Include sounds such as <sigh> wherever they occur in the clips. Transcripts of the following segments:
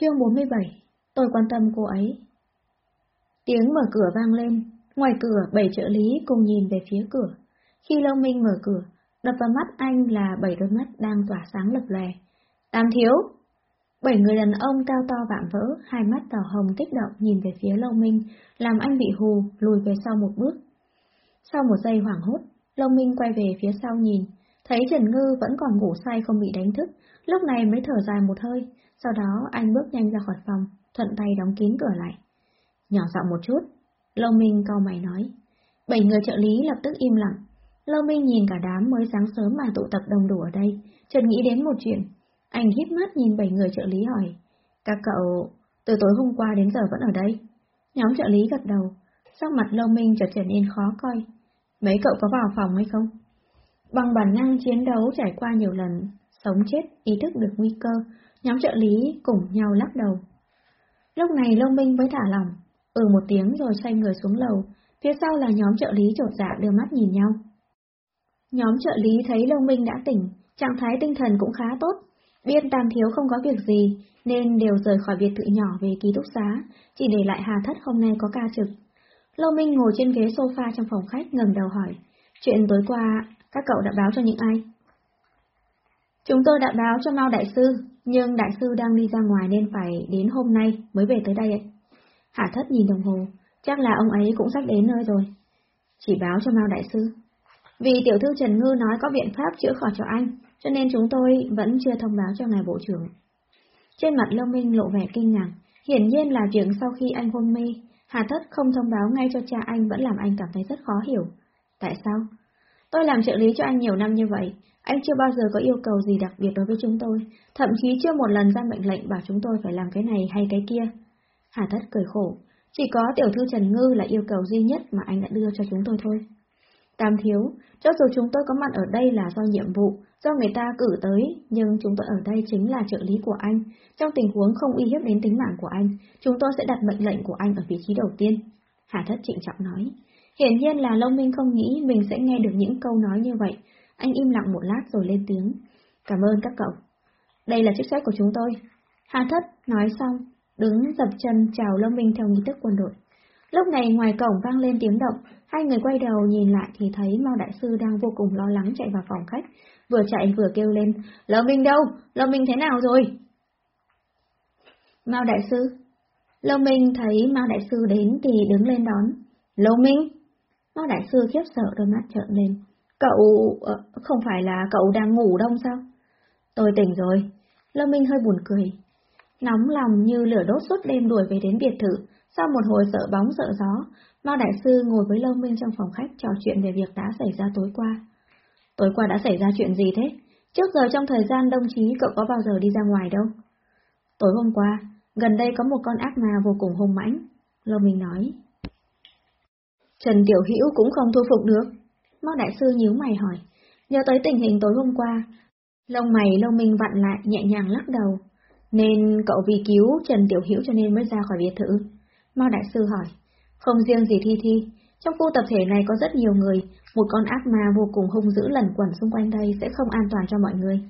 Chương 47 Tôi quan tâm cô ấy Tiếng mở cửa vang lên, ngoài cửa bảy trợ lý cùng nhìn về phía cửa. Khi Lâu Minh mở cửa, đập vào mắt anh là bảy đôi mắt đang tỏa sáng lập lè Tam thiếu! Bảy người đàn ông cao to vạm vỡ, hai mắt đỏ hồng kích động nhìn về phía Lâu Minh, làm anh bị hù, lùi về sau một bước. Sau một giây hoảng hốt, Lâu Minh quay về phía sau nhìn, thấy Trần Ngư vẫn còn ngủ say không bị đánh thức, lúc này mới thở dài một hơi, sau đó anh bước nhanh ra khỏi phòng, thuận tay đóng kín cửa lại. Nhỏ giọng một chút, Lâu Minh cau mày nói. Bảy người trợ lý lập tức im lặng. Lâu Minh nhìn cả đám mới sáng sớm mà tụ tập đông đủ ở đây, chợt nghĩ đến một chuyện. Anh hít mắt nhìn bảy người trợ lý hỏi. Các cậu, từ tối hôm qua đến giờ vẫn ở đây. Nhóm trợ lý gật đầu, sắc mặt Lâu Minh chợt trở nên khó coi. Mấy cậu có vào phòng hay không? Bằng bản năng chiến đấu trải qua nhiều lần, sống chết, ý thức được nguy cơ, nhóm trợ lý cùng nhau lắc đầu. Lúc này Lông Minh mới thả lỏng, ừ một tiếng rồi xoay người xuống lầu, phía sau là nhóm trợ lý trột dạ đưa mắt nhìn nhau. Nhóm trợ lý thấy Lông Minh đã tỉnh, trạng thái tinh thần cũng khá tốt, biết Tam Thiếu không có việc gì, nên đều rời khỏi biệt thự nhỏ về ký túc xá, chỉ để lại Hà Thất hôm nay có ca trực. Lâu Minh ngồi trên ghế sofa trong phòng khách ngẩng đầu hỏi, chuyện tối qua các cậu đã báo cho những ai? Chúng tôi đã báo cho Mao Đại Sư, nhưng Đại Sư đang đi ra ngoài nên phải đến hôm nay mới về tới đây ấy. Hạ thất nhìn đồng hồ, chắc là ông ấy cũng sắp đến nơi rồi. Chỉ báo cho Mao Đại Sư. Vì tiểu thư Trần Ngư nói có biện pháp chữa khỏi cho anh, cho nên chúng tôi vẫn chưa thông báo cho ngài bộ trưởng. Trên mặt Lâm Minh lộ vẻ kinh ngạc, hiển nhiên là chuyện sau khi anh hôn mê, Hà Thất không thông báo ngay cho cha anh vẫn làm anh cảm thấy rất khó hiểu. Tại sao? Tôi làm trợ lý cho anh nhiều năm như vậy, anh chưa bao giờ có yêu cầu gì đặc biệt đối với chúng tôi, thậm chí chưa một lần ra mệnh lệnh bảo chúng tôi phải làm cái này hay cái kia. Hà Thất cười khổ, chỉ có tiểu thư Trần Ngư là yêu cầu duy nhất mà anh đã đưa cho chúng tôi thôi. Tam thiếu, cho dù chúng tôi có mặt ở đây là do nhiệm vụ, do người ta cử tới, nhưng chúng tôi ở đây chính là trợ lý của anh. Trong tình huống không uy hiếp đến tính mạng của anh, chúng tôi sẽ đặt mệnh lệnh của anh ở vị trí đầu tiên. Hà Thất trịnh trọng nói. Hiển nhiên là Long Minh không nghĩ mình sẽ nghe được những câu nói như vậy. Anh im lặng một lát rồi lên tiếng. Cảm ơn các cậu. Đây là chức trách của chúng tôi. Hà Thất nói xong, đứng dập chân chào Lâm Minh theo nghi thức quân đội. Lúc này ngoài cổng vang lên tiếng động, hai người quay đầu nhìn lại thì thấy Mao Đại Sư đang vô cùng lo lắng chạy vào phòng khách, vừa chạy vừa kêu lên, Lâm Minh đâu? Lâm Minh thế nào rồi? Mao Đại Sư Lâm Minh thấy Mao Đại Sư đến thì đứng lên đón. Lâu Minh! Mao Đại Sư khiếp sợ đôi mắt trợn lên. Cậu... Ờ, không phải là cậu đang ngủ đông sao? Tôi tỉnh rồi. Lâm Minh hơi buồn cười. Nóng lòng như lửa đốt suốt đêm đuổi về đến biệt thự, sau một hồi sợ bóng sợ gió, Mao Đại Sư ngồi với lâm Minh trong phòng khách trò chuyện về việc đã xảy ra tối qua. Tối qua đã xảy ra chuyện gì thế? Trước giờ trong thời gian đồng chí cậu có bao giờ đi ra ngoài đâu? Tối hôm qua, gần đây có một con ác ma vô cùng hung mãnh. lâm Minh nói. Trần Tiểu Hữu cũng không thu phục được. Mao Đại Sư nhíu mày hỏi. Nhớ tới tình hình tối hôm qua, lông mày lông Minh vặn lại nhẹ nhàng lắc đầu. Nên cậu vì cứu Trần Tiểu Hữu cho nên mới ra khỏi biệt thự. Mao Đại Sư hỏi. Không riêng gì Thi Thi, trong khu tập thể này có rất nhiều người, một con ác ma vô cùng hung dữ lẩn quẩn xung quanh đây sẽ không an toàn cho mọi người.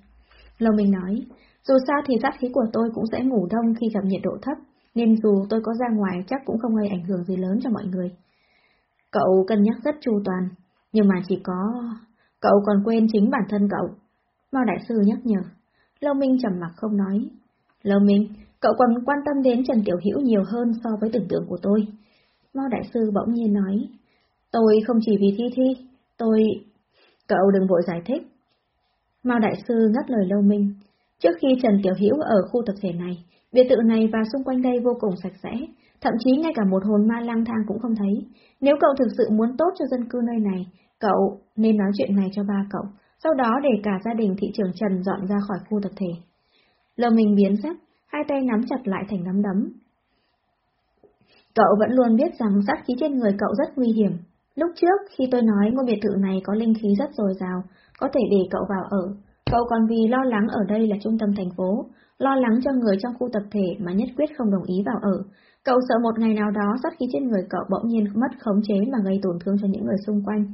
Lâu Minh nói, dù sao thì sát khí của tôi cũng sẽ ngủ đông khi gặp nhiệt độ thấp, nên dù tôi có ra ngoài chắc cũng không gây ảnh hưởng gì lớn cho mọi người. Cậu cân nhắc rất chu toàn, nhưng mà chỉ có... Cậu còn quên chính bản thân cậu. Mao Đại Sư nhắc nhở. Lâu Minh trầm mặc không nói. Lâu Minh, cậu còn quan tâm đến Trần Tiểu Hữu nhiều hơn so với tưởng tượng của tôi. Mao Đại Sư bỗng nhiên nói. Tôi không chỉ vì thi thi, tôi... Cậu đừng vội giải thích. Mao Đại Sư ngắt lời Lâu Minh. Trước khi Trần Tiểu Hữu ở khu tập thể này, biệt thự này và xung quanh đây vô cùng sạch sẽ, thậm chí ngay cả một hồn ma lang thang cũng không thấy. Nếu cậu thực sự muốn tốt cho dân cư nơi này, cậu nên nói chuyện này cho ba cậu, sau đó để cả gia đình thị trưởng Trần dọn ra khỏi khu tập thể. Lâm Minh biến sắc, hai tay nắm chặt lại thành nắm đấm. Cậu vẫn luôn biết rằng sát khí trên người cậu rất nguy hiểm. Lúc trước, khi tôi nói ngôi biệt thự này có linh khí rất dồi dào, có thể để cậu vào ở, cậu còn vì lo lắng ở đây là trung tâm thành phố, lo lắng cho người trong khu tập thể mà nhất quyết không đồng ý vào ở. Cậu sợ một ngày nào đó sát khí trên người cậu bỗng nhiên mất khống chế mà gây tổn thương cho những người xung quanh.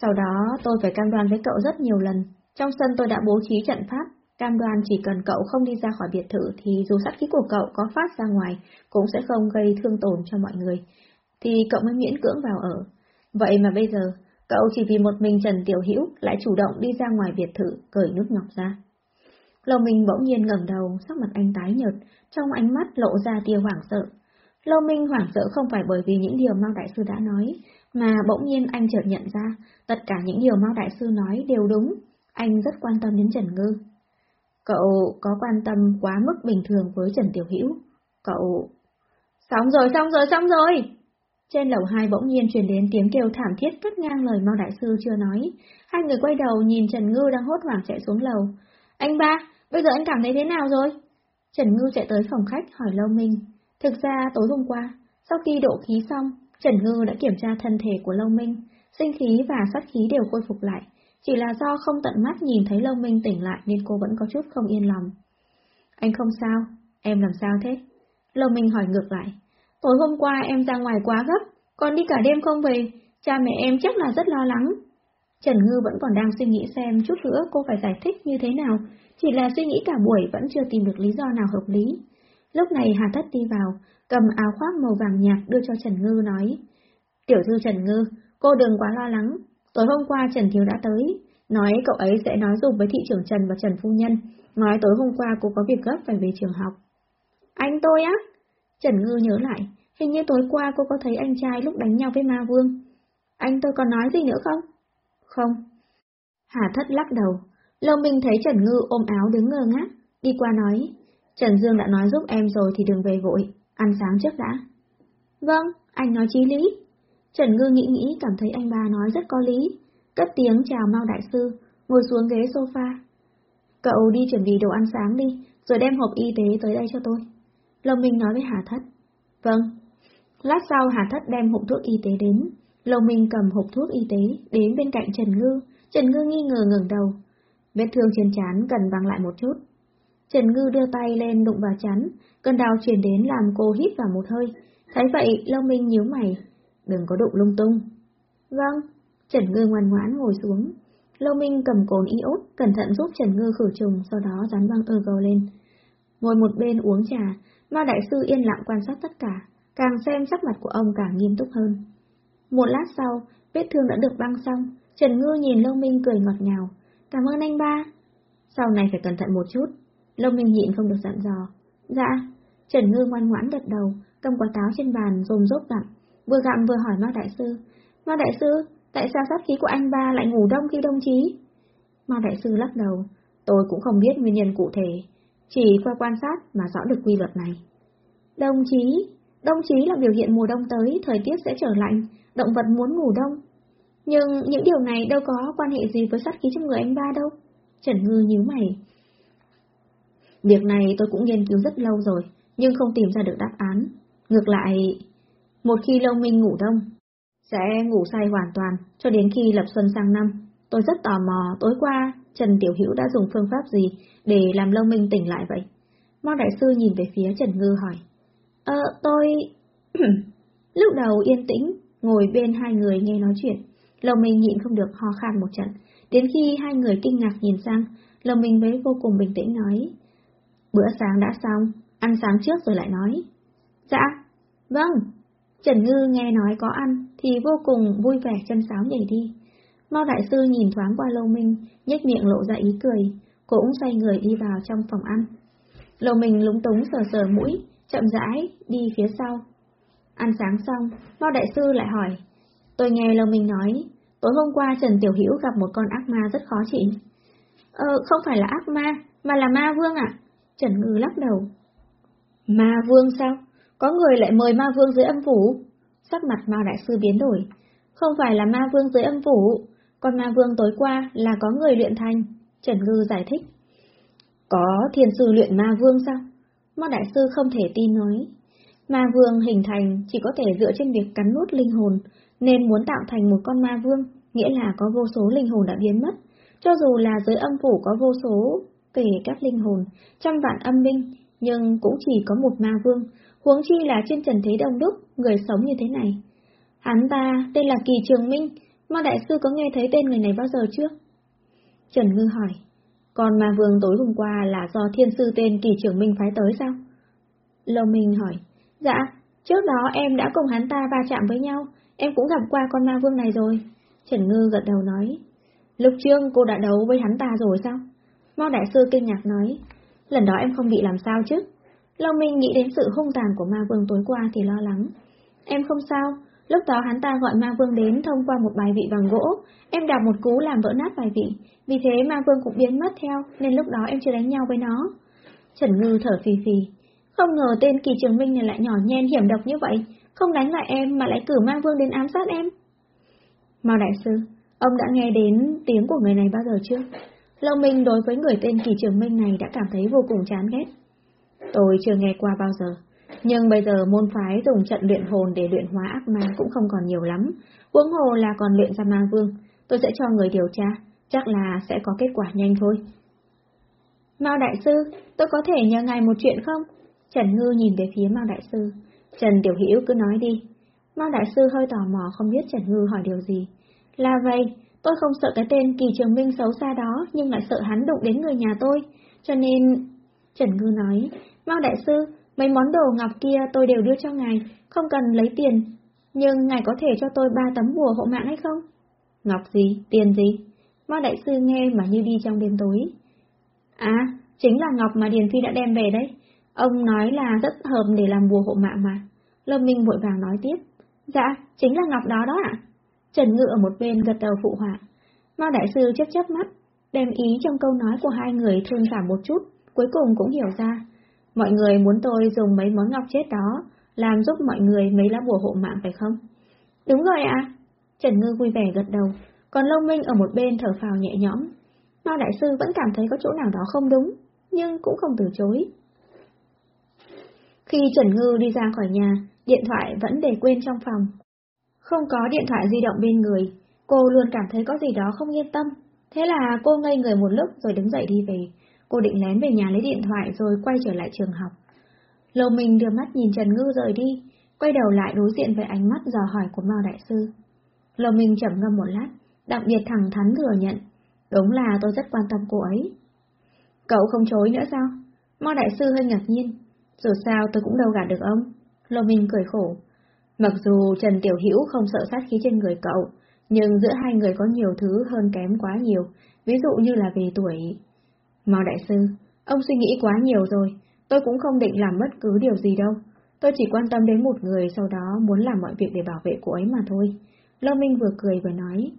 Sau đó tôi phải cam đoan với cậu rất nhiều lần, trong sân tôi đã bố trí trận pháp, cam đoan chỉ cần cậu không đi ra khỏi biệt thự thì dù sát khí của cậu có phát ra ngoài cũng sẽ không gây thương tổn cho mọi người, thì cậu mới miễn cưỡng vào ở. Vậy mà bây giờ, cậu chỉ vì một mình Trần Tiểu Hữu lại chủ động đi ra ngoài biệt thự cởi nút ngọc ra. Lâu Minh bỗng nhiên ngẩng đầu, sắc mặt anh tái nhợt, trong ánh mắt lộ ra tia hoảng sợ. Lâu Minh hoảng sợ không phải bởi vì những điều Mao Đại Sư đã nói, mà bỗng nhiên anh chợt nhận ra, tất cả những điều Mao Đại Sư nói đều đúng, anh rất quan tâm đến Trần Ngư. Cậu có quan tâm quá mức bình thường với Trần Tiểu Hữu Cậu... Xong rồi, xong rồi, xong rồi! Trên lầu hai bỗng nhiên truyền đến tiếng kêu thảm thiết cắt ngang lời Mao Đại Sư chưa nói. Hai người quay đầu nhìn Trần Ngư đang hốt hoảng chạy xuống lầu. Anh ba, bây giờ anh cảm thấy thế nào rồi? Trần Ngư chạy tới phòng khách hỏi Lâu Minh. Thực ra tối hôm qua, sau khi độ khí xong, Trần Ngư đã kiểm tra thân thể của Lâu Minh, sinh khí và sát khí đều khôi phục lại, chỉ là do không tận mắt nhìn thấy Lâu Minh tỉnh lại nên cô vẫn có chút không yên lòng. Anh không sao, em làm sao thế? Lâu Minh hỏi ngược lại. Tối hôm qua em ra ngoài quá gấp, còn đi cả đêm không về, cha mẹ em chắc là rất lo lắng. Trần Ngư vẫn còn đang suy nghĩ xem chút nữa cô phải giải thích như thế nào, chỉ là suy nghĩ cả buổi vẫn chưa tìm được lý do nào hợp lý. Lúc này Hà Thất đi vào, cầm áo khoác màu vàng nhạt đưa cho Trần Ngư nói. Tiểu thư Trần Ngư, cô đừng quá lo lắng, tối hôm qua Trần Thiếu đã tới, nói cậu ấy sẽ nói dùng với thị trưởng Trần và Trần Phu Nhân, nói tối hôm qua cô có việc gấp phải về trường học. Anh tôi á? Trần Ngư nhớ lại, hình như tối qua cô có thấy anh trai lúc đánh nhau với Ma Vương. Anh tôi còn nói gì nữa không? Không. Hà Thất lắc đầu, Lâu Minh thấy Trần Ngư ôm áo đứng ngơ ngác, đi qua nói, Trần Dương đã nói giúp em rồi thì đừng về vội, ăn sáng trước đã. Vâng, anh nói chí lý. Trần Ngư nghĩ nghĩ cảm thấy anh ba nói rất có lý, cất tiếng chào Mao Đại Sư, ngồi xuống ghế sofa. Cậu đi chuẩn bị đồ ăn sáng đi, rồi đem hộp y tế tới đây cho tôi. Lâm Minh nói với Hà Thất. Vâng. Lát sau Hà Thất đem hộp thuốc y tế đến. Lâm Minh cầm hộp thuốc y tế đến bên cạnh Trần Ngư. Trần Ngư nghi ngờ ngẩng đầu. Vết thương trên chán cần băng lại một chút. Trần Ngư đưa tay lên đụng vào chán, cơn đau truyền đến làm cô hít vào một hơi. Thấy vậy, Long Minh nhíu mày. Đừng có đụng lung tung. Vâng. Trần Ngư ngoan ngoãn ngồi xuống. Lâu Minh cầm cồn iốt, cẩn thận giúp Trần Ngư khử trùng, sau đó dán băng ơ gầu lên. Ngồi một bên uống trà, Ma Đại Sư yên lặng quan sát tất cả, càng xem sắc mặt của ông càng nghiêm túc hơn. Một lát sau, vết thương đã được băng xong, Trần Ngư nhìn Lâu Minh cười ngọt ngào. Cảm ơn anh ba. Sau này phải cẩn thận một chút. Lông Minh nhịn không được dặn dò. Dạ. Trần Ngư ngoan ngoãn gật đầu, cầm quả táo trên bàn rôm rốt gặm, vừa gặm vừa hỏi Ma Đại Sư. Ma Đại Sư, tại sao sát khí của anh ba lại ngủ đông khi đông chí? Ma Đại Sư lắc đầu, tôi cũng không biết nguyên nhân cụ thể, chỉ qua quan sát mà rõ được quy luật này. Đông chí, đông chí là biểu hiện mùa đông tới, thời tiết sẽ trở lạnh, động vật muốn ngủ đông. Nhưng những điều này đâu có quan hệ gì với sát khí trong người anh ba đâu. Trần Ngư nhíu mày. Việc này tôi cũng nghiên cứu rất lâu rồi, nhưng không tìm ra được đáp án. Ngược lại, một khi lâu minh ngủ đông, sẽ ngủ say hoàn toàn cho đến khi lập xuân sang năm. Tôi rất tò mò tối qua Trần Tiểu Hữu đã dùng phương pháp gì để làm lâu minh tỉnh lại vậy? Mo Đại Sư nhìn về phía Trần Ngư hỏi. Ờ, tôi... <clears throat> Lúc đầu yên tĩnh, ngồi bên hai người nghe nói chuyện. Lâu Minh nhịn không được ho khan một trận. Đến khi hai người kinh ngạc nhìn sang, Lâu Minh mới vô cùng bình tĩnh nói. Bữa sáng đã xong, ăn sáng trước rồi lại nói. Dạ, vâng. Trần Ngư nghe nói có ăn, thì vô cùng vui vẻ chân sáo nhảy đi. Mao Đại Sư nhìn thoáng qua Lâu Minh, nhếch miệng lộ ra ý cười, cũng xoay người đi vào trong phòng ăn. Lâu Minh lúng túng sờ sờ mũi, chậm rãi, đi phía sau. Ăn sáng xong, Mao Đại Sư lại hỏi, tôi nghe Lâu Minh nói, tối hôm qua Trần Tiểu Hữu gặp một con ác ma rất khó trị. Ờ, không phải là ác ma, mà là ma vương ạ. Trần Ngư lắc đầu. Ma vương sao? Có người lại mời ma vương dưới âm phủ? Sắc mặt Mao Đại Sư biến đổi. Không phải là ma vương dưới âm phủ, còn ma vương tối qua là có người luyện thành. Trần Ngư giải thích. Có thiền sư luyện ma vương sao? Mao Đại Sư không thể tin nói. Ma vương hình thành chỉ có thể dựa trên việc cắn nút linh hồn, nên muốn tạo thành một con ma vương, nghĩa là có vô số linh hồn đã biến mất. Cho dù là dưới âm phủ có vô số kể các linh hồn, trăm vạn âm minh, nhưng cũng chỉ có một ma vương, huống chi là trên trần thế đông đúc, người sống như thế này. Hắn ta tên là Kỳ Trường Minh, mà đại sư có nghe thấy tên người này bao giờ chưa? Trần Ngư hỏi, Còn ma vương tối hôm qua là do thiên sư tên kỳ Trường Minh phái tới sao? Lâu Minh hỏi, dạ, trước đó em đã cùng hắn ta va chạm với nhau, em cũng gặp qua con ma vương này rồi. Trần Ngư gật đầu nói, Lục Trương cô đã đấu với hắn ta rồi sao? Mau Đại Sư kinh ngạc nói, lần đó em không bị làm sao chứ? Long Minh nghĩ đến sự hung tàn của ma vương tối qua thì lo lắng. Em không sao, lúc đó hắn ta gọi ma vương đến thông qua một bài vị bằng gỗ, em đạp một cú làm vỡ nát bài vị, vì thế ma vương cũng biến mất theo, nên lúc đó em chưa đánh nhau với nó. Trần Ngư thở phì phì, không ngờ tên kỳ trường minh này lại nhỏ nhen hiểm độc như vậy, không đánh lại em mà lại cử ma vương đến ám sát em. Mao Đại Sư, ông đã nghe đến tiếng của người này bao giờ chưa? Lâu Minh đối với người tên kỳ trường minh này đã cảm thấy vô cùng chán ghét. Tôi chưa nghe qua bao giờ, nhưng bây giờ môn phái dùng trận luyện hồn để luyện hóa ác ma cũng không còn nhiều lắm, huống hồ là còn luyện ra ma vương, tôi sẽ cho người điều tra, chắc là sẽ có kết quả nhanh thôi. Mao Đại Sư, tôi có thể nhờ ngài một chuyện không? Trần Ngư nhìn về phía Mao Đại Sư. Trần Tiểu Hữu cứ nói đi. Mao Đại Sư hơi tò mò không biết Trần Ngư hỏi điều gì. Là vậy, tôi không sợ cái tên kỳ trường minh xấu xa đó, nhưng lại sợ hắn đụng đến người nhà tôi. Cho nên... Trần Ngư nói, Mao Đại Sư, mấy món đồ ngọc kia tôi đều đưa cho ngài, không cần lấy tiền. Nhưng ngài có thể cho tôi ba tấm bùa hộ mạng hay không? Ngọc gì? Tiền gì? Mao Đại Sư nghe mà như đi trong đêm tối. À, chính là ngọc mà Điền Phi đã đem về đấy. Ông nói là rất hợp để làm bùa hộ mạng mà. Lâm Minh vội vàng nói tiếp. Dạ, chính là ngọc đó đó ạ. Trần Ngự ở một bên gật đầu phụ họa. Mao Đại Sư chấp chấp mắt, đem ý trong câu nói của hai người thương cảm một chút, cuối cùng cũng hiểu ra. Mọi người muốn tôi dùng mấy món ngọc chết đó, làm giúp mọi người mấy lá bùa hộ mạng phải không? Đúng rồi ạ. Trần Ngư vui vẻ gật đầu, còn Long Minh ở một bên thở phào nhẹ nhõm. Mao Đại Sư vẫn cảm thấy có chỗ nào đó không đúng, nhưng cũng không từ chối. Khi Trần Ngư đi ra khỏi nhà, điện thoại vẫn để quên trong phòng. Không có điện thoại di động bên người, cô luôn cảm thấy có gì đó không yên tâm. Thế là cô ngây người một lúc rồi đứng dậy đi về. Cô định lén về nhà lấy điện thoại rồi quay trở lại trường học. Lầu mình đưa mắt nhìn Trần Ngư rời đi, quay đầu lại đối diện với ánh mắt dò hỏi của Mao Đại Sư. Lầu mình chậm ngâm một lát, đặc biệt thẳng thắn thừa nhận. Đúng là tôi rất quan tâm cô ấy. Cậu không chối nữa sao? Mao Đại Sư hơi ngạc nhiên. Dù sao tôi cũng đâu gạt được ông. Lô Minh cười khổ. Mặc dù Trần Tiểu Hữu không sợ sát khí trên người cậu, nhưng giữa hai người có nhiều thứ hơn kém quá nhiều, ví dụ như là về tuổi. Mao Đại Sư, ông suy nghĩ quá nhiều rồi, tôi cũng không định làm bất cứ điều gì đâu. Tôi chỉ quan tâm đến một người sau đó muốn làm mọi việc để bảo vệ cô ấy mà thôi. Lô Minh vừa cười vừa nói.